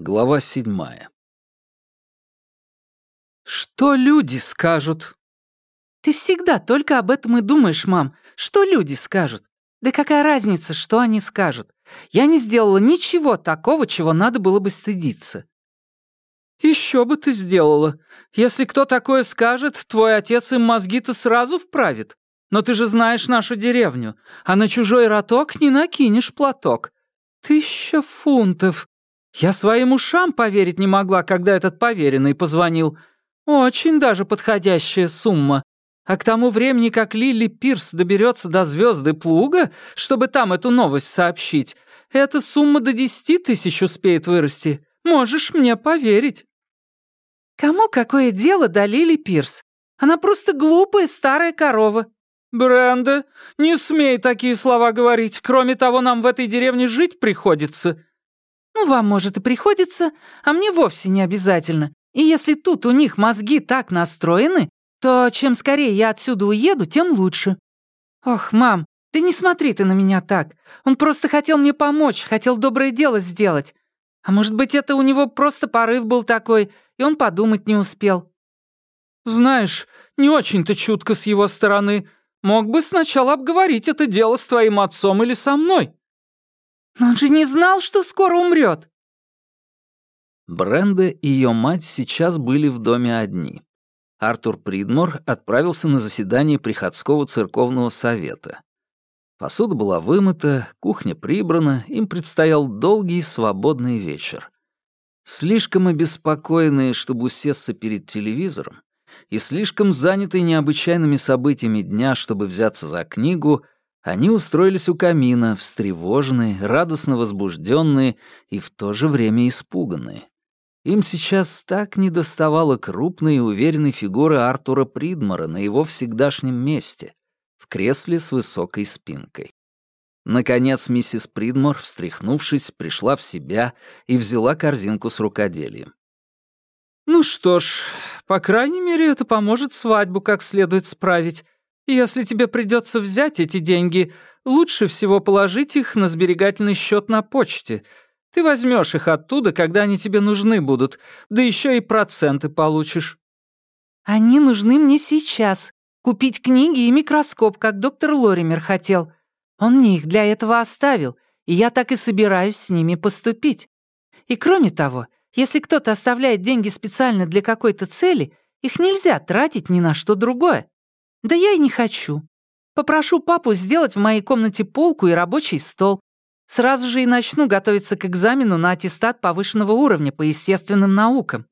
Глава седьмая. «Что люди скажут?» «Ты всегда только об этом и думаешь, мам. Что люди скажут? Да какая разница, что они скажут? Я не сделала ничего такого, чего надо было бы стыдиться». «Еще бы ты сделала. Если кто такое скажет, твой отец им мозги-то сразу вправит. Но ты же знаешь нашу деревню, а на чужой роток не накинешь платок. Тысяча фунтов. Я своим ушам поверить не могла, когда этот поверенный позвонил. Очень даже подходящая сумма. А к тому времени, как Лили Пирс доберется до звезды Плуга, чтобы там эту новость сообщить, эта сумма до десяти тысяч успеет вырасти. Можешь мне поверить. Кому какое дело до Лили Пирс? Она просто глупая старая корова. Бренда, не смей такие слова говорить. Кроме того, нам в этой деревне жить приходится. Ну, вам, может, и приходится, а мне вовсе не обязательно. И если тут у них мозги так настроены, то чем скорее я отсюда уеду, тем лучше. Ох, мам, ты не смотри ты на меня так. Он просто хотел мне помочь, хотел доброе дело сделать. А может быть, это у него просто порыв был такой, и он подумать не успел. Знаешь, не очень-то чутко с его стороны. Мог бы сначала обговорить это дело с твоим отцом или со мной. Но он же не знал, что скоро умрет. Бренда и ее мать сейчас были в доме одни. Артур Придмор отправился на заседание приходского церковного совета. Посуда была вымыта, кухня прибрана, им предстоял долгий свободный вечер. Слишком обеспокоенные, чтобы усесться перед телевизором, и слишком занятые необычайными событиями дня, чтобы взяться за книгу, они устроились у камина, встревоженные, радостно возбужденные и в то же время испуганные. Им сейчас так недоставало крупной и уверенной фигуры Артура Придмора на его всегдашнем месте, в кресле с высокой спинкой. Наконец миссис Придмор, встряхнувшись, пришла в себя и взяла корзинку с рукоделием. «Ну что ж, по крайней мере, это поможет свадьбу как следует справить. Если тебе придется взять эти деньги, лучше всего положить их на сберегательный счет на почте. Ты возьмешь их оттуда, когда они тебе нужны будут, да еще и проценты получишь». «Они нужны мне сейчас. Купить книги и микроскоп, как доктор Лоример хотел. Он мне их для этого оставил, и я так и собираюсь с ними поступить. И кроме того, если кто-то оставляет деньги специально для какой-то цели, их нельзя тратить ни на что другое. Да я и не хочу. Попрошу папу сделать в моей комнате полку и рабочий стол, Сразу же и начну готовиться к экзамену на аттестат повышенного уровня по естественным наукам».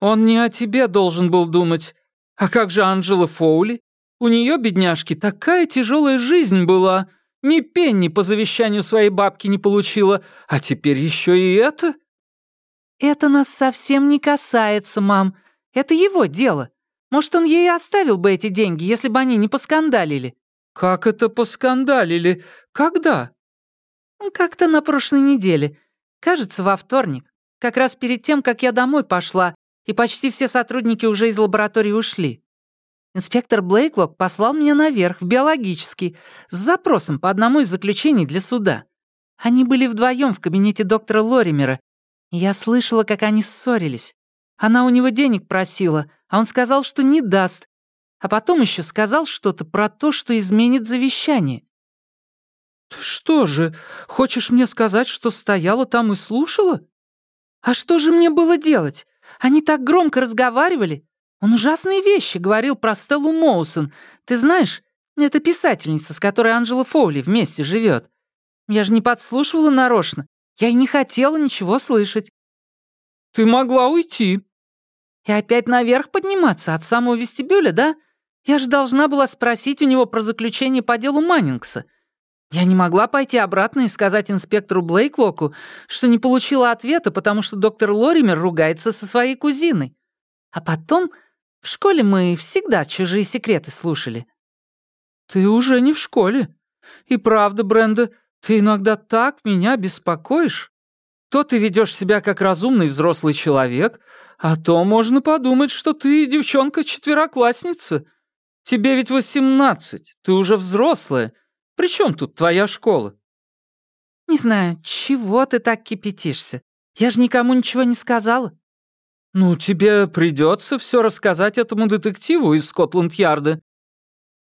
«Он не о тебе должен был думать. А как же Анжела Фоули? У нее, бедняжки, такая тяжелая жизнь была. Ни пенни по завещанию своей бабки не получила, а теперь еще и это?» «Это нас совсем не касается, мам. Это его дело. Может, он ей оставил бы эти деньги, если бы они не поскандалили?» «Как это поскандалили? Когда?» «Как-то на прошлой неделе. Кажется, во вторник. Как раз перед тем, как я домой пошла, и почти все сотрудники уже из лаборатории ушли. Инспектор Блейклок послал меня наверх, в биологический, с запросом по одному из заключений для суда. Они были вдвоем в кабинете доктора Лоримера, и я слышала, как они ссорились. Она у него денег просила, а он сказал, что не даст. А потом еще сказал что-то про то, что изменит завещание. «Что же, хочешь мне сказать, что стояла там и слушала?» «А что же мне было делать? Они так громко разговаривали. Он ужасные вещи говорил про Стеллу Моусон. Ты знаешь, это писательница, с которой Анжела Фоули вместе живет. Я же не подслушивала нарочно. Я и не хотела ничего слышать». «Ты могла уйти». «И опять наверх подниматься от самого вестибюля, да? Я же должна была спросить у него про заключение по делу Маннингса. Я не могла пойти обратно и сказать инспектору Блейклоку, что не получила ответа, потому что доктор Лоример ругается со своей кузиной. А потом в школе мы всегда чужие секреты слушали. «Ты уже не в школе. И правда, Бренда, ты иногда так меня беспокоишь. То ты ведешь себя как разумный взрослый человек, а то можно подумать, что ты девчонка-четвероклассница. Тебе ведь восемнадцать, ты уже взрослая, при чем тут твоя школа?» «Не знаю, чего ты так кипятишься? Я же никому ничего не сказала». «Ну, тебе придется все рассказать этому детективу из Скотланд-Ярда».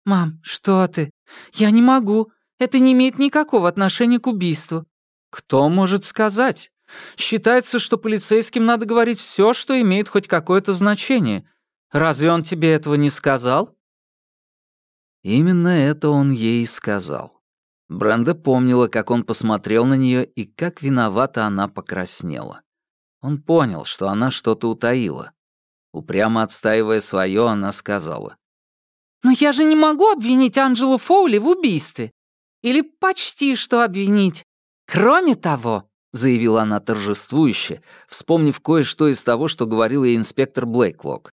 «Мам, что ты? Я не могу. Это не имеет никакого отношения к убийству». «Кто может сказать? Считается, что полицейским надо говорить все, что имеет хоть какое-то значение. Разве он тебе этого не сказал?» Именно это он ей сказал. Бренда помнила, как он посмотрел на нее и как виновата она покраснела. Он понял, что она что-то утаила. Упрямо отстаивая свое, она сказала. «Но я же не могу обвинить Анджелу Фоули в убийстве. Или почти что обвинить. Кроме того, — заявила она торжествующе, вспомнив кое-что из того, что говорил ей инспектор Блейклок.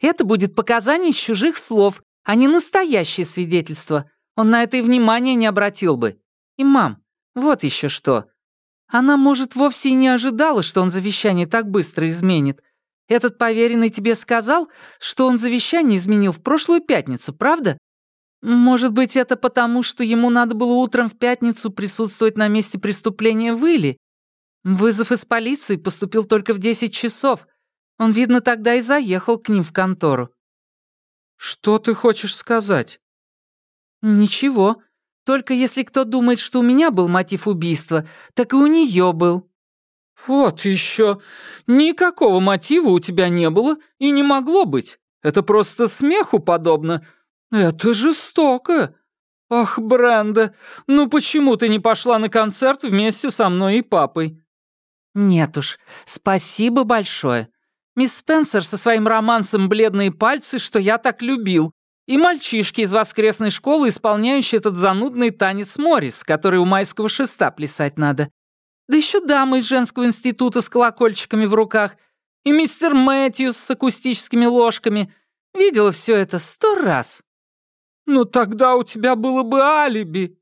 «Это будет показание из чужих слов, а не настоящее свидетельство. Он на это и внимания не обратил бы. И, мам, вот еще что. Она, может, вовсе и не ожидала, что он завещание так быстро изменит. Этот поверенный тебе сказал, что он завещание изменил в прошлую пятницу, правда? Может быть, это потому, что ему надо было утром в пятницу присутствовать на месте преступления в Илли? Вызов из полиции поступил только в 10 часов. Он, видно, тогда и заехал к ним в контору. «Что ты хочешь сказать?» «Ничего. Только если кто думает, что у меня был мотив убийства, так и у нее был». «Вот еще. Никакого мотива у тебя не было и не могло быть. Это просто смеху подобно. Это жестоко. Ах, Бренда, ну почему ты не пошла на концерт вместе со мной и папой?» «Нет уж, спасибо большое. Мисс Спенсер со своим романсом «Бледные пальцы», что я так любил, и мальчишки из воскресной школы, исполняющие этот занудный танец Моррис, который у майского шеста плясать надо. Да еще дамы из женского института с колокольчиками в руках, и мистер Мэтьюс с акустическими ложками. Видела все это сто раз. «Ну тогда у тебя было бы алиби».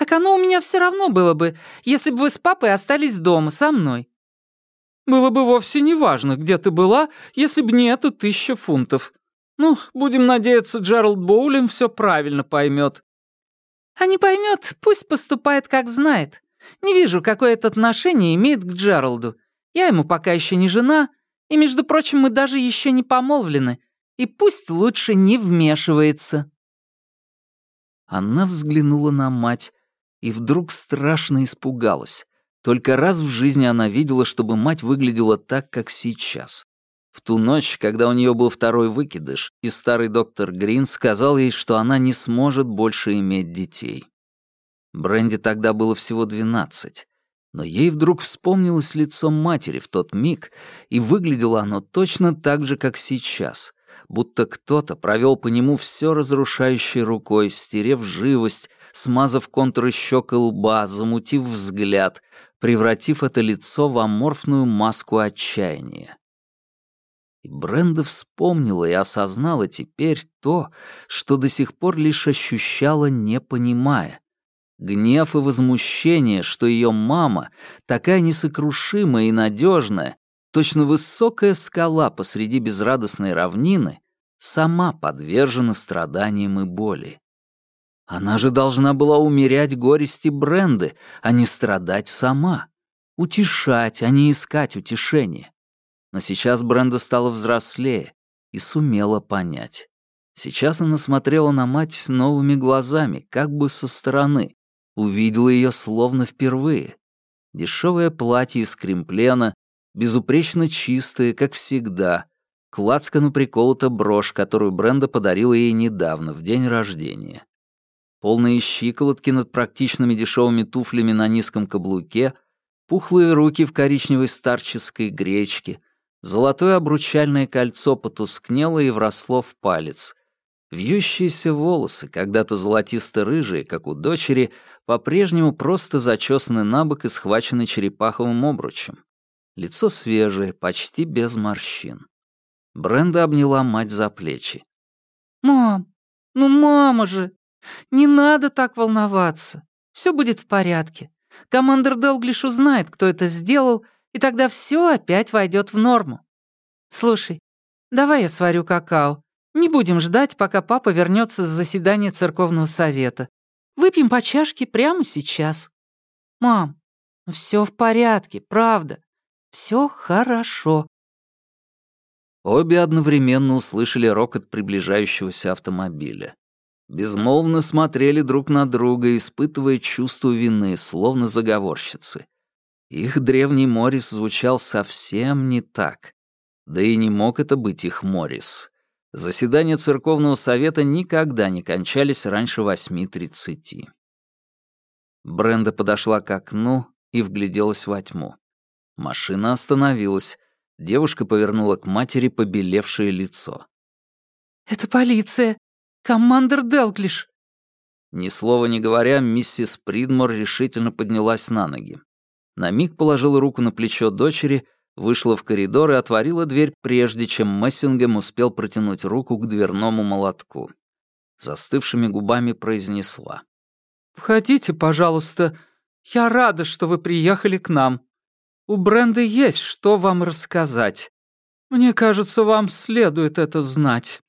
«Так оно у меня все равно было бы, если бы вы с папой остались дома со мной». «Было бы вовсе не важно, где ты была, если бы не это тысяча фунтов. Ну, будем надеяться, Джеральд Боулин все правильно поймет. А не поймет, пусть поступает как знает. Не вижу, какое это отношение имеет к Джералду. Я ему пока еще не жена, и, между прочим, мы даже еще не помолвлены. И пусть лучше не вмешивается. Она взглянула на мать и вдруг страшно испугалась. Только раз в жизни она видела, чтобы мать выглядела так, как сейчас. В ту ночь, когда у нее был второй выкидыш, и старый доктор Грин сказал ей, что она не сможет больше иметь детей. Бренди тогда было всего двенадцать, но ей вдруг вспомнилось лицо матери в тот миг, и выглядело оно точно так же, как сейчас, будто кто-то провел по нему все разрушающей рукой, стерев живость, смазав контуры щек и лба, замутив взгляд, превратив это лицо в аморфную маску отчаяния. И Бренда вспомнила и осознала теперь то, что до сих пор лишь ощущала, не понимая. Гнев и возмущение, что ее мама, такая несокрушимая и надежная, точно высокая скала посреди безрадостной равнины, сама подвержена страданиям и боли. Она же должна была умерять горести Бренды, а не страдать сама. Утешать, а не искать утешения. Но сейчас Бренда стала взрослее и сумела понять. Сейчас она смотрела на мать новыми глазами, как бы со стороны. Увидела ее словно впервые. Дешевое платье из кремплена, безупречно чистое, как всегда. К лацкану приколота брошь, которую Бренда подарила ей недавно, в день рождения. Полные щиколотки над практичными дешевыми туфлями на низком каблуке, пухлые руки в коричневой старческой гречке — Золотое обручальное кольцо потускнело и вросло в палец. Вьющиеся волосы, когда-то золотисто-рыжие, как у дочери, по-прежнему просто зачесаны на бок и схвачены черепаховым обручем. Лицо свежее, почти без морщин. Бренда обняла мать за плечи. «Мам, ну мама же! Не надо так волноваться. Все будет в порядке. Командор Делглиш узнает, кто это сделал, и тогда все опять войдет в норму. Слушай, давай я сварю какао. Не будем ждать, пока папа вернется с заседания церковного совета. Выпьем по чашке прямо сейчас. Мам, ну все в порядке, правда. Все хорошо». Обе одновременно услышали рокот приближающегося автомобиля. Безмолвно смотрели друг на друга, испытывая чувство вины, словно заговорщицы. Их древний Морис звучал совсем не так. Да и не мог это быть их Морис. Заседания церковного совета никогда не кончались раньше 8.30. Бренда подошла к окну и вгляделась во тьму. Машина остановилась. Девушка повернула к матери побелевшее лицо. «Это полиция! Командер Делглиш!» Ни слова не говоря, миссис Придмор решительно поднялась на ноги. На миг положила руку на плечо дочери, вышла в коридор и отворила дверь, прежде чем Мессингем успел протянуть руку к дверному молотку. Застывшими губами произнесла. «Входите, пожалуйста. Я рада, что вы приехали к нам. У Бренды есть что вам рассказать. Мне кажется, вам следует это знать».